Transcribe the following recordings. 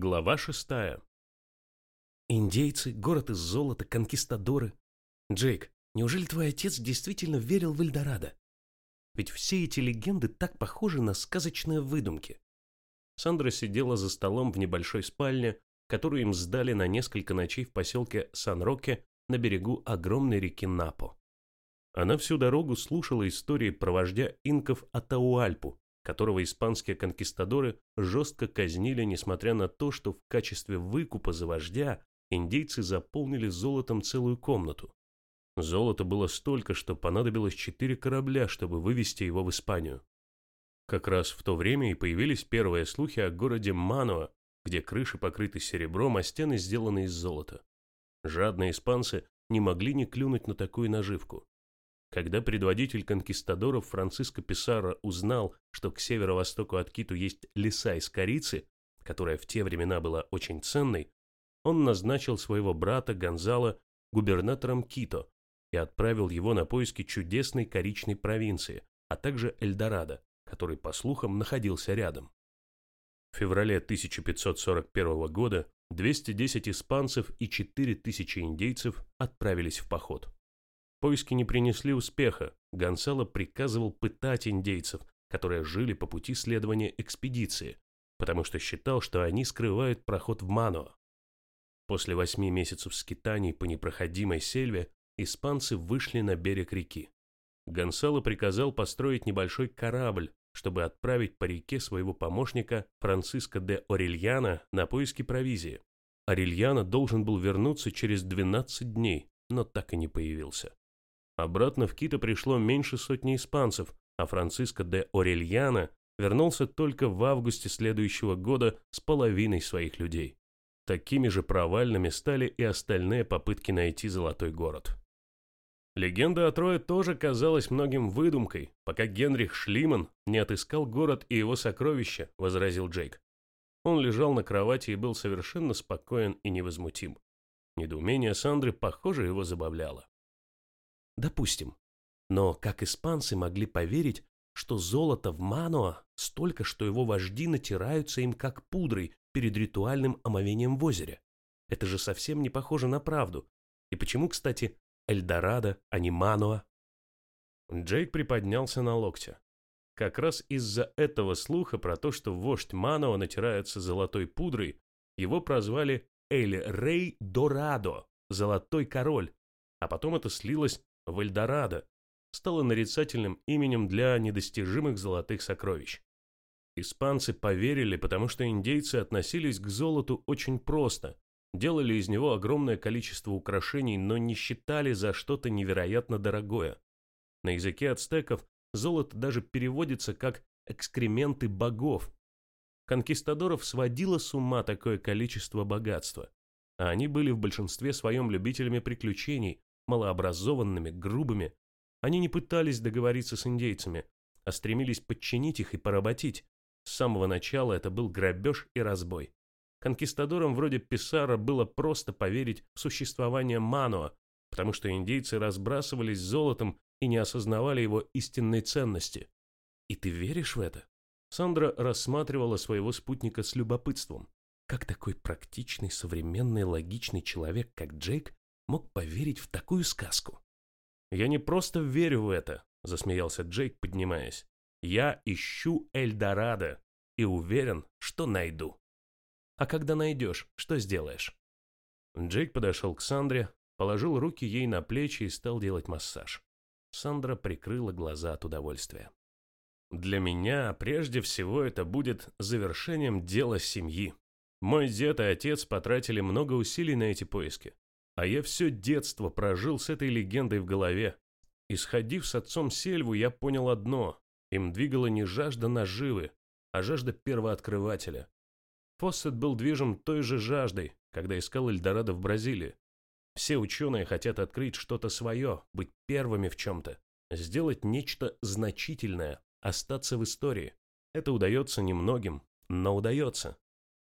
Глава шестая. Индейцы, город из золота, конкистадоры. Джейк, неужели твой отец действительно верил в Эльдорадо? Ведь все эти легенды так похожи на сказочные выдумки. Сандра сидела за столом в небольшой спальне, которую им сдали на несколько ночей в поселке Сан-Роке на берегу огромной реки Напо. Она всю дорогу слушала истории про вождя инков Атауальпу, которого испанские конкистадоры жестко казнили, несмотря на то, что в качестве выкупа за вождя индейцы заполнили золотом целую комнату. Золота было столько, что понадобилось четыре корабля, чтобы вывести его в Испанию. Как раз в то время и появились первые слухи о городе Мануа, где крыши покрыты серебром, а стены сделаны из золота. Жадные испанцы не могли не клюнуть на такую наживку. Когда предводитель конкистадоров Франциско Писаро узнал, что к северо-востоку от Киту есть леса из корицы, которая в те времена была очень ценной, он назначил своего брата Гонзала губернатором Кито и отправил его на поиски чудесной коричной провинции, а также Эльдорадо, который, по слухам, находился рядом. В феврале 1541 года 210 испанцев и 4000 индейцев отправились в поход. Поиски не принесли успеха. Гонсало приказывал пытать индейцев, которые жили по пути следования экспедиции, потому что считал, что они скрывают проход в Мануа. После восьми месяцев скитаний по непроходимой сельве испанцы вышли на берег реки. Гонсало приказал построить небольшой корабль, чтобы отправить по реке своего помощника Франциско де Орельяна на поиски провизии. Орельяна должен был вернуться через 12 дней, но так и не появился. Обратно в Кито пришло меньше сотни испанцев, а Франциско де Орельяна вернулся только в августе следующего года с половиной своих людей. Такими же провальными стали и остальные попытки найти золотой город. Легенда о Трое тоже казалась многим выдумкой, пока Генрих Шлиман не отыскал город и его сокровища, возразил Джейк. Он лежал на кровати и был совершенно спокоен и невозмутим. Недоумение Сандры, похоже, его забавляло. Допустим. Но как испанцы могли поверить, что золото в Мануа столько, что его вожди натираются им как пудрой перед ритуальным омовением в озере? Это же совсем не похоже на правду. И почему, кстати, Эльдорадо, а не Мануа? Джейк приподнялся на локте. Как раз из-за этого слуха про то, что вождь Мануа натирается золотой пудрой, его прозвали Эль Рей Дорадо, Золотой Король, а потом это слилось в Эльдорадо, стало нарицательным именем для недостижимых золотых сокровищ. Испанцы поверили, потому что индейцы относились к золоту очень просто, делали из него огромное количество украшений, но не считали за что-то невероятно дорогое. На языке ацтеков золото даже переводится как «экскременты богов». Конкистадоров сводило с ума такое количество богатства, а они были в большинстве своем любителями приключений, малообразованными, грубыми. Они не пытались договориться с индейцами, а стремились подчинить их и поработить. С самого начала это был грабеж и разбой. Конкистадорам вроде Писара было просто поверить в существование Мануа, потому что индейцы разбрасывались золотом и не осознавали его истинной ценности. И ты веришь в это? Сандра рассматривала своего спутника с любопытством. Как такой практичный, современный, логичный человек, как Джейк, мог поверить в такую сказку? «Я не просто верю в это», — засмеялся Джейк, поднимаясь. «Я ищу Эльдорадо и уверен, что найду». «А когда найдешь, что сделаешь?» Джейк подошел к Сандре, положил руки ей на плечи и стал делать массаж. Сандра прикрыла глаза от удовольствия. «Для меня прежде всего это будет завершением дела семьи. Мой дед и отец потратили много усилий на эти поиски. А я все детство прожил с этой легендой в голове. Исходив с отцом Сельву, я понял одно. Им двигала не жажда наживы, а жажда первооткрывателя. Фоссет был движим той же жаждой, когда искал Эльдорадо в Бразилии. Все ученые хотят открыть что-то свое, быть первыми в чем-то, сделать нечто значительное, остаться в истории. Это удается немногим, но удается.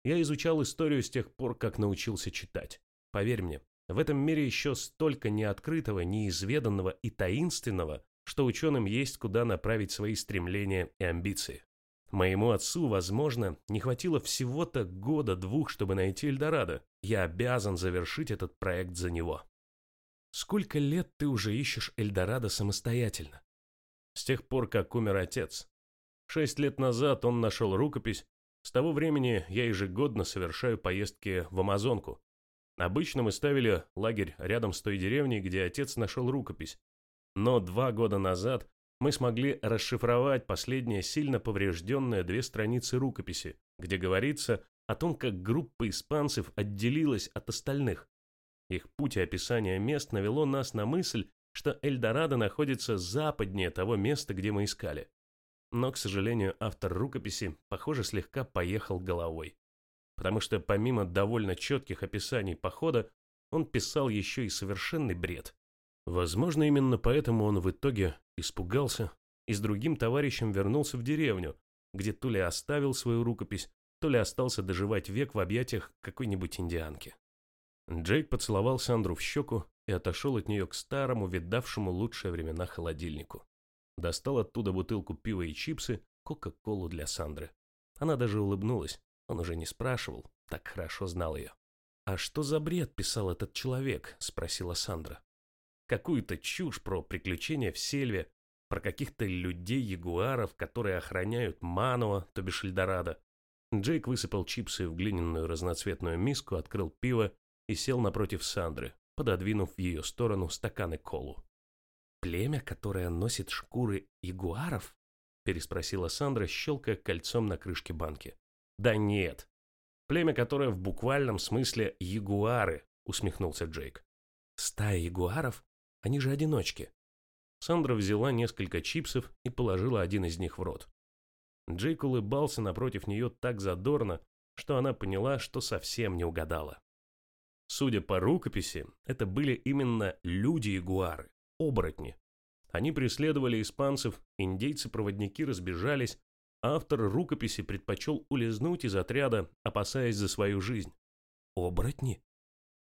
Я изучал историю с тех пор, как научился читать. Поверь мне, в этом мире еще столько неоткрытого, неизведанного и таинственного, что ученым есть куда направить свои стремления и амбиции. Моему отцу, возможно, не хватило всего-то года-двух, чтобы найти Эльдорадо. Я обязан завершить этот проект за него. Сколько лет ты уже ищешь Эльдорадо самостоятельно? С тех пор, как умер отец. Шесть лет назад он нашел рукопись. С того времени я ежегодно совершаю поездки в Амазонку. Обычно мы ставили лагерь рядом с той деревней, где отец нашел рукопись. Но два года назад мы смогли расшифровать последние сильно поврежденные две страницы рукописи, где говорится о том, как группа испанцев отделилась от остальных. Их путь и описание мест навело нас на мысль, что Эльдорадо находится западнее того места, где мы искали. Но, к сожалению, автор рукописи, похоже, слегка поехал головой. Потому что помимо довольно четких описаний похода, он писал еще и совершенный бред. Возможно, именно поэтому он в итоге испугался и с другим товарищем вернулся в деревню, где то ли оставил свою рукопись, то ли остался доживать век в объятиях какой-нибудь индианки. Джейк поцеловал Сандру в щеку и отошел от нее к старому, видавшему лучшие времена холодильнику. Достал оттуда бутылку пива и чипсы, кока-колу для Сандры. Она даже улыбнулась, он уже не спрашивал, так хорошо знал ее. «А что за бред писал этот человек?» – спросила Сандра какую-то чушь про приключения в сельве, про каких-то людей-ягуаров, которые охраняют Мануа, то бишь Эльдорадо. Джейк высыпал чипсы в глиняную разноцветную миску, открыл пиво и сел напротив Сандры, пододвинув в ее сторону стаканы колу. «Племя, которое носит шкуры ягуаров?» переспросила Сандра, щелкая кольцом на крышке банки. «Да нет. Племя, которое в буквальном смысле ягуары», усмехнулся Джейк. «Стая ягуаров они же одиночки. Сандра взяла несколько чипсов и положила один из них в рот. Джейк улыбался напротив нее так задорно, что она поняла, что совсем не угадала. Судя по рукописи, это были именно люди-ягуары, оборотни. Они преследовали испанцев, индейцы-проводники разбежались, автор рукописи предпочел улизнуть из отряда, опасаясь за свою жизнь. «Оборотни?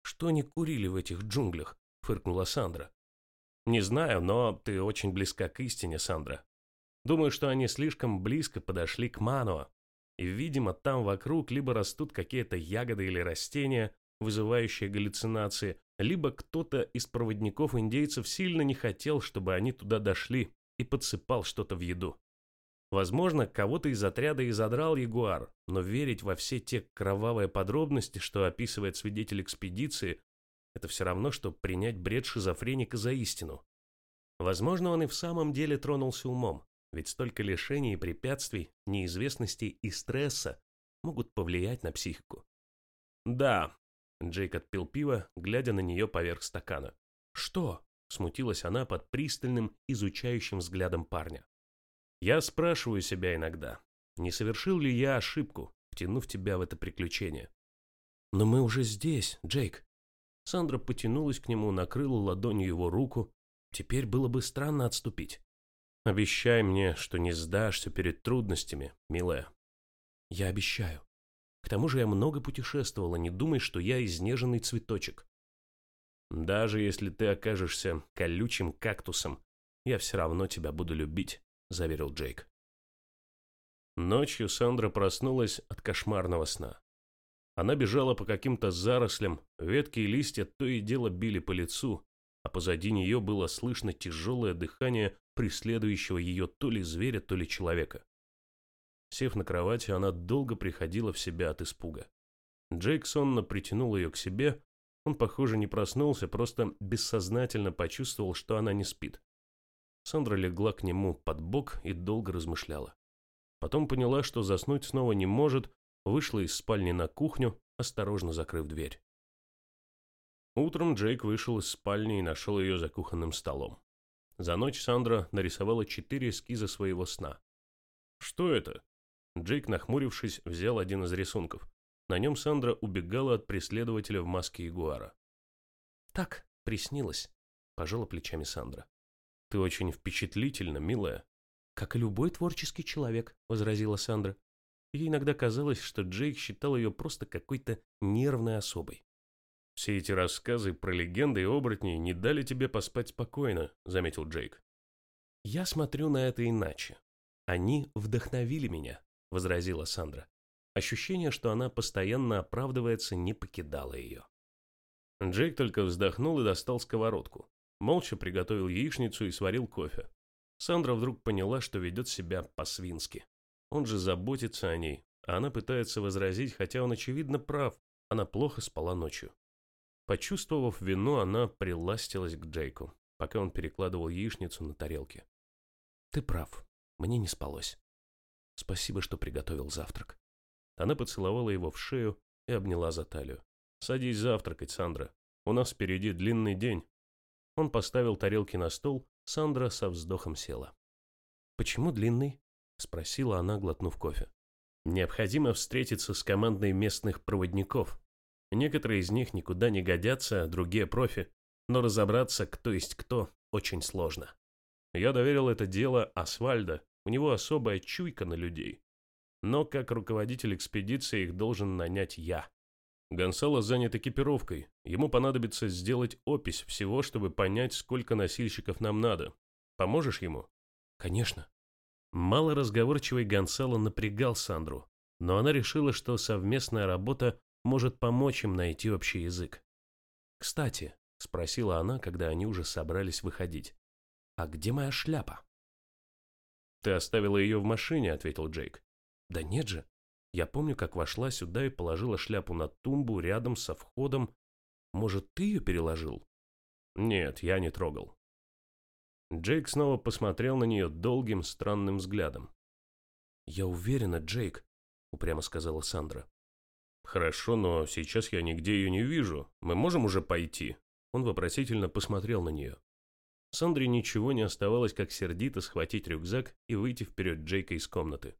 Что они курили в этих джунглях?» — фыркнула Сандра. Не знаю, но ты очень близка к истине, Сандра. Думаю, что они слишком близко подошли к Мануа. И, видимо, там вокруг либо растут какие-то ягоды или растения, вызывающие галлюцинации, либо кто-то из проводников индейцев сильно не хотел, чтобы они туда дошли, и подсыпал что-то в еду. Возможно, кого-то из отряда и задрал ягуар, но верить во все те кровавые подробности, что описывает свидетель экспедиции, это все равно, что принять бред шизофреника за истину. Возможно, он и в самом деле тронулся умом, ведь столько лишений и препятствий, неизвестностей и стресса могут повлиять на психику. «Да», — Джейк отпил пиво, глядя на нее поверх стакана. «Что?» — смутилась она под пристальным, изучающим взглядом парня. «Я спрашиваю себя иногда, не совершил ли я ошибку, втянув тебя в это приключение?» «Но мы уже здесь, Джейк», Сандра потянулась к нему, накрыла ладонью его руку. Теперь было бы странно отступить. «Обещай мне, что не сдашься перед трудностями, милая». «Я обещаю. К тому же я много путешествовала, не думай, что я изнеженный цветочек». «Даже если ты окажешься колючим кактусом, я все равно тебя буду любить», — заверил Джейк. Ночью Сандра проснулась от кошмарного сна. Она бежала по каким-то зарослям, ветки и листья то и дело били по лицу, а позади нее было слышно тяжелое дыхание преследующего ее то ли зверя, то ли человека. Сев на кровати, она долго приходила в себя от испуга. Джейк сонно притянул ее к себе. Он, похоже, не проснулся, просто бессознательно почувствовал, что она не спит. Сандра легла к нему под бок и долго размышляла. Потом поняла, что заснуть снова не может, вышла из спальни на кухню, осторожно закрыв дверь. Утром Джейк вышел из спальни и нашел ее за кухонным столом. За ночь Сандра нарисовала четыре эскиза своего сна. «Что это?» Джейк, нахмурившись, взял один из рисунков. На нем Сандра убегала от преследователя в маске ягуара. «Так, приснилось», — пожала плечами Сандра. «Ты очень впечатлительна, милая». «Как и любой творческий человек», — возразила Сандра. Ей иногда казалось, что Джейк считал ее просто какой-то нервной особой. «Все эти рассказы про легенды и оборотни не дали тебе поспать спокойно», — заметил Джейк. «Я смотрю на это иначе. Они вдохновили меня. — возразила Сандра. Ощущение, что она постоянно оправдывается, не покидало ее. Джейк только вздохнул и достал сковородку. Молча приготовил яичницу и сварил кофе. Сандра вдруг поняла, что ведет себя по-свински. Он же заботится о ней, а она пытается возразить, хотя он очевидно прав, она плохо спала ночью. Почувствовав вину, она приластилась к Джейку, пока он перекладывал яичницу на тарелке. «Ты прав, мне не спалось. Спасибо, что приготовил завтрак». Она поцеловала его в шею и обняла за талию. «Садись завтракать, Сандра. У нас впереди длинный день». Он поставил тарелки на стол, Сандра со вздохом села. «Почему длинный?» — спросила она, глотнув кофе. «Необходимо встретиться с командой местных проводников. Некоторые из них никуда не годятся, а другие профи, но разобраться, кто есть кто, очень сложно. Я доверил это дело Асфальда, у него особая чуйка на людей. Но как руководитель экспедиции их должен нанять я. Гонсало занят экипировкой. Ему понадобится сделать опись всего, чтобы понять, сколько носильщиков нам надо. Поможешь ему? Конечно. Малоразговорчивый Гонсало напрягал Сандру, но она решила, что совместная работа может помочь им найти общий язык. «Кстати», — спросила она, когда они уже собрались выходить, «а где моя шляпа?» «Ты оставила ее в машине», — ответил Джейк. «Да нет же. Я помню, как вошла сюда и положила шляпу на тумбу рядом со входом. Может, ты ее переложил?» «Нет, я не трогал». Джейк снова посмотрел на нее долгим, странным взглядом. «Я уверена, Джейк», — упрямо сказала Сандра. «Хорошо, но сейчас я нигде ее не вижу. Мы можем уже пойти?» Он вопросительно посмотрел на нее. Сандре ничего не оставалось, как сердито схватить рюкзак и выйти вперед Джейка из комнаты.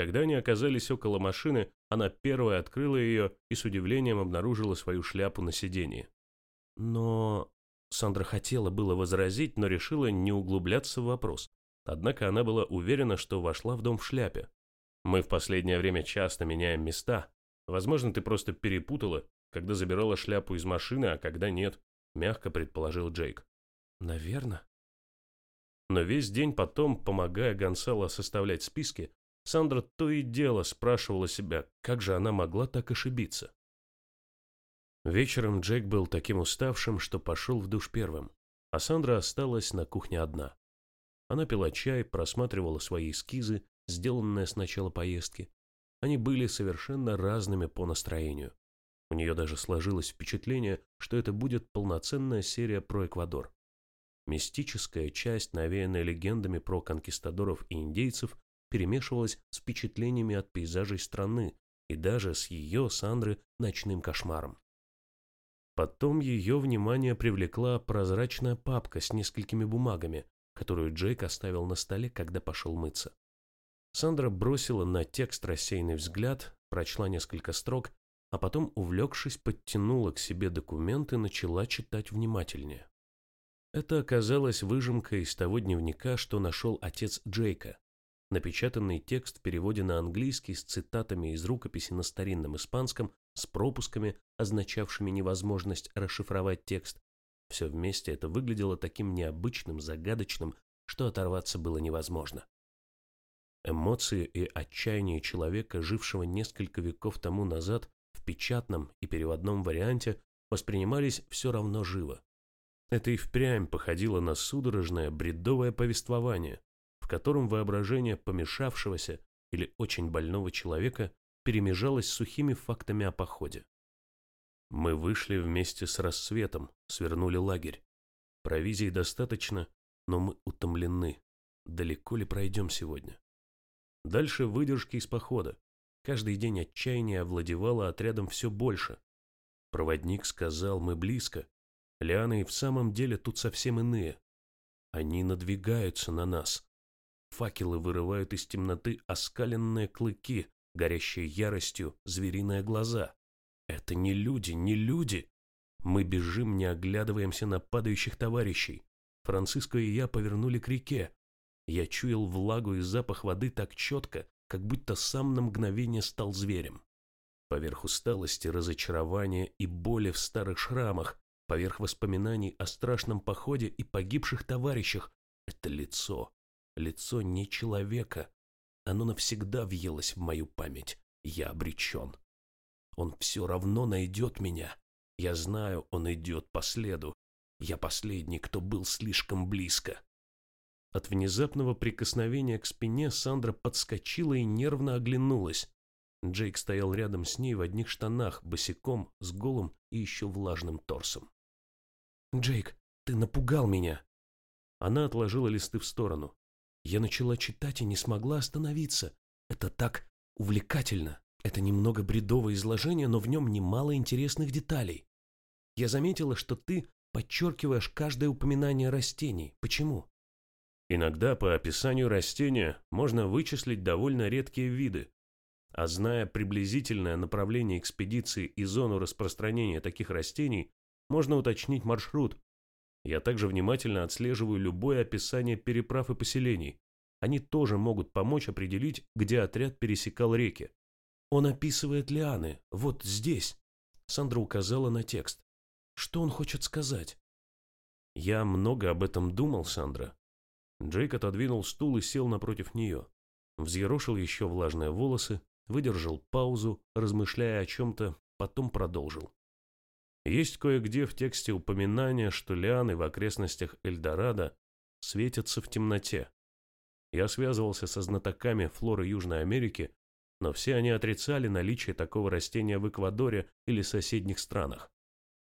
Когда они оказались около машины, она первая открыла ее и с удивлением обнаружила свою шляпу на сиденье. Но... Сандра хотела было возразить, но решила не углубляться в вопрос. Однако она была уверена, что вошла в дом в шляпе. «Мы в последнее время часто меняем места. Возможно, ты просто перепутала, когда забирала шляпу из машины, а когда нет», — мягко предположил Джейк. «Наверное». Но весь день потом, помогая Гонсало составлять списки, Сандра то и дело спрашивала себя, как же она могла так ошибиться. Вечером Джейк был таким уставшим, что пошел в душ первым, а Сандра осталась на кухне одна. Она пила чай, просматривала свои эскизы, сделанные с начала поездки. Они были совершенно разными по настроению. У нее даже сложилось впечатление, что это будет полноценная серия про Эквадор. Мистическая часть, навеянная легендами про конкистадоров и индейцев, перемешивалась с впечатлениями от пейзажей страны и даже с ее, Сандры, ночным кошмаром. Потом ее внимание привлекла прозрачная папка с несколькими бумагами, которую Джейк оставил на столе, когда пошел мыться. Сандра бросила на текст рассеянный взгляд, прочла несколько строк, а потом, увлекшись, подтянула к себе документ и начала читать внимательнее. Это оказалось выжимкой из того дневника, что нашел отец Джейка, Напечатанный текст в переводе на английский с цитатами из рукописи на старинном испанском, с пропусками, означавшими невозможность расшифровать текст. Все вместе это выглядело таким необычным, загадочным, что оторваться было невозможно. Эмоции и отчаяние человека, жившего несколько веков тому назад, в печатном и переводном варианте, воспринимались все равно живо. Это и впрямь походило на судорожное, бредовое повествование, котором воображение помешавшегося или очень больного человека перемежалось сухими фактами о походе. Мы вышли вместе с рассветом, свернули лагерь. Провизии достаточно, но мы утомлены. Далеко ли пройдем сегодня? Дальше выдержки из похода. Каждый день отчаяние овладевало отрядом все больше. Проводник сказал, мы близко. Лианы и в самом деле тут совсем иные. Они надвигаются на нас. Факелы вырывают из темноты оскаленные клыки, горящие яростью звериные глаза. Это не люди, не люди. Мы бежим, не оглядываемся на падающих товарищей. Франциско и я повернули к реке. Я чуял влагу и запах воды так четко, как будто сам на мгновение стал зверем. Поверх усталости, разочарования и боли в старых шрамах, поверх воспоминаний о страшном походе и погибших товарищах, это лицо, лицо не человека, Оно навсегда въелось в мою память. Я обречен. Он все равно найдет меня. Я знаю, он идет по следу. Я последний, кто был слишком близко. От внезапного прикосновения к спине Сандра подскочила и нервно оглянулась. Джейк стоял рядом с ней в одних штанах, босиком, с голым и еще влажным торсом. «Джейк, ты напугал меня!» Она отложила листы в сторону. Я начала читать и не смогла остановиться. Это так увлекательно. Это немного бредовое изложение, но в нем немало интересных деталей. Я заметила, что ты подчеркиваешь каждое упоминание растений. Почему? Иногда по описанию растения можно вычислить довольно редкие виды, а зная приблизительное направление экспедиции и зону распространения таких растений, можно уточнить маршрут. Я также внимательно отслеживаю любое описание переправ и поселений. Они тоже могут помочь определить, где отряд пересекал реки. Он описывает лианы, вот здесь. Сандра указала на текст. Что он хочет сказать? Я много об этом думал, Сандра. Джейк отодвинул стул и сел напротив нее. Взъерошил еще влажные волосы, выдержал паузу, размышляя о чем-то, потом продолжил. Есть кое-где в тексте упоминание, что лианы в окрестностях Эльдорадо светятся в темноте. Я связывался со знатоками флоры Южной Америки, но все они отрицали наличие такого растения в Эквадоре или соседних странах.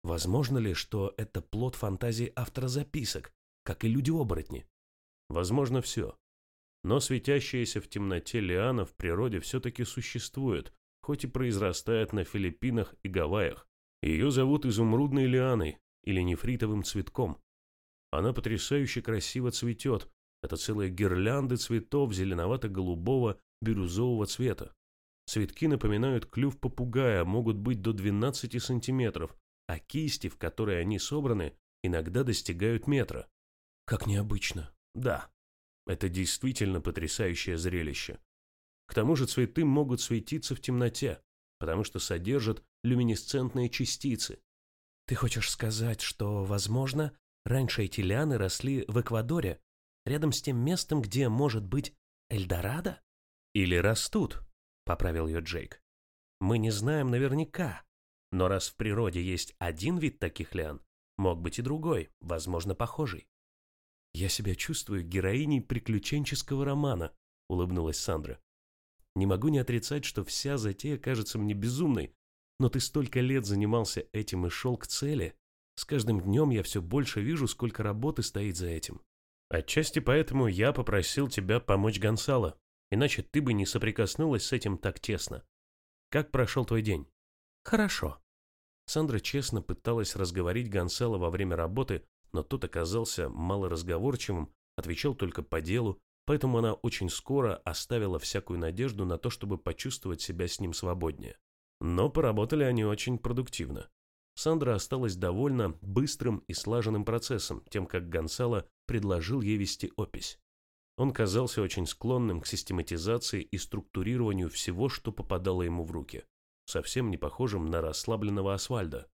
Возможно ли, что это плод фантазии автора записок, как и люди-оборотни? Возможно все. Но светящаяся в темноте лиана в природе все-таки существует, хоть и произрастает на Филиппинах и Гавайях. Ее зовут изумрудной лианой или нефритовым цветком. Она потрясающе красиво цветет. Это целые гирлянды цветов зеленовато-голубого бирюзового цвета. Цветки напоминают клюв попугая, могут быть до 12 сантиметров, а кисти, в которые они собраны, иногда достигают метра. Как необычно. Да, это действительно потрясающее зрелище. К тому же цветы могут светиться в темноте, потому что содержат люминесцентные частицы. Ты хочешь сказать, что, возможно, раньше эти лианы росли в Эквадоре, рядом с тем местом, где может быть Эльдорадо? Или растут, поправил ее Джейк. Мы не знаем наверняка, но раз в природе есть один вид таких лиан, мог быть и другой, возможно, похожий. «Я себя чувствую героиней приключенческого романа», — улыбнулась Сандра. «Не могу не отрицать, что вся затея кажется мне безумной, но ты столько лет занимался этим и шел к цели. С каждым днем я все больше вижу, сколько работы стоит за этим». «Отчасти поэтому я попросил тебя помочь Гонсало, иначе ты бы не соприкоснулась с этим так тесно. Как прошел твой день?» «Хорошо». Сандра честно пыталась разговорить Гонсало во время работы, но тот оказался малоразговорчивым, отвечал только по делу, поэтому она очень скоро оставила всякую надежду на то, чтобы почувствовать себя с ним свободнее. Но поработали они очень продуктивно. Сандра осталась довольна быстрым и слаженным процессом, тем как Гонсало предложил ей вести опись. Он казался очень склонным к систематизации и структурированию всего, что попадало ему в руки, совсем не похожим на расслабленного Асфальда,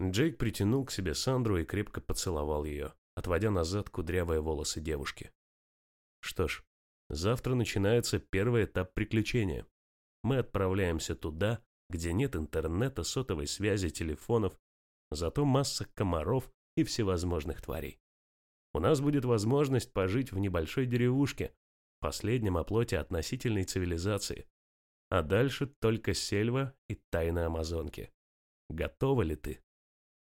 Джейк притянул к себе Сандру и крепко поцеловал ее, отводя назад кудрявые волосы девушки. Что ж, завтра начинается первый этап приключения. Мы отправляемся туда, где нет интернета, сотовой связи, телефонов, зато масса комаров и всевозможных тварей. У нас будет возможность пожить в небольшой деревушке, последнем оплоте относительной цивилизации. А дальше только сельва и тайны Амазонки. Готова ли ты?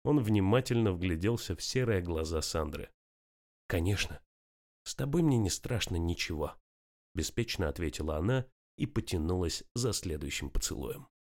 Он внимательно вгляделся в серые глаза Сандры. «Конечно. С тобой мне не страшно ничего», – беспечно ответила она и потянулась за следующим поцелуем.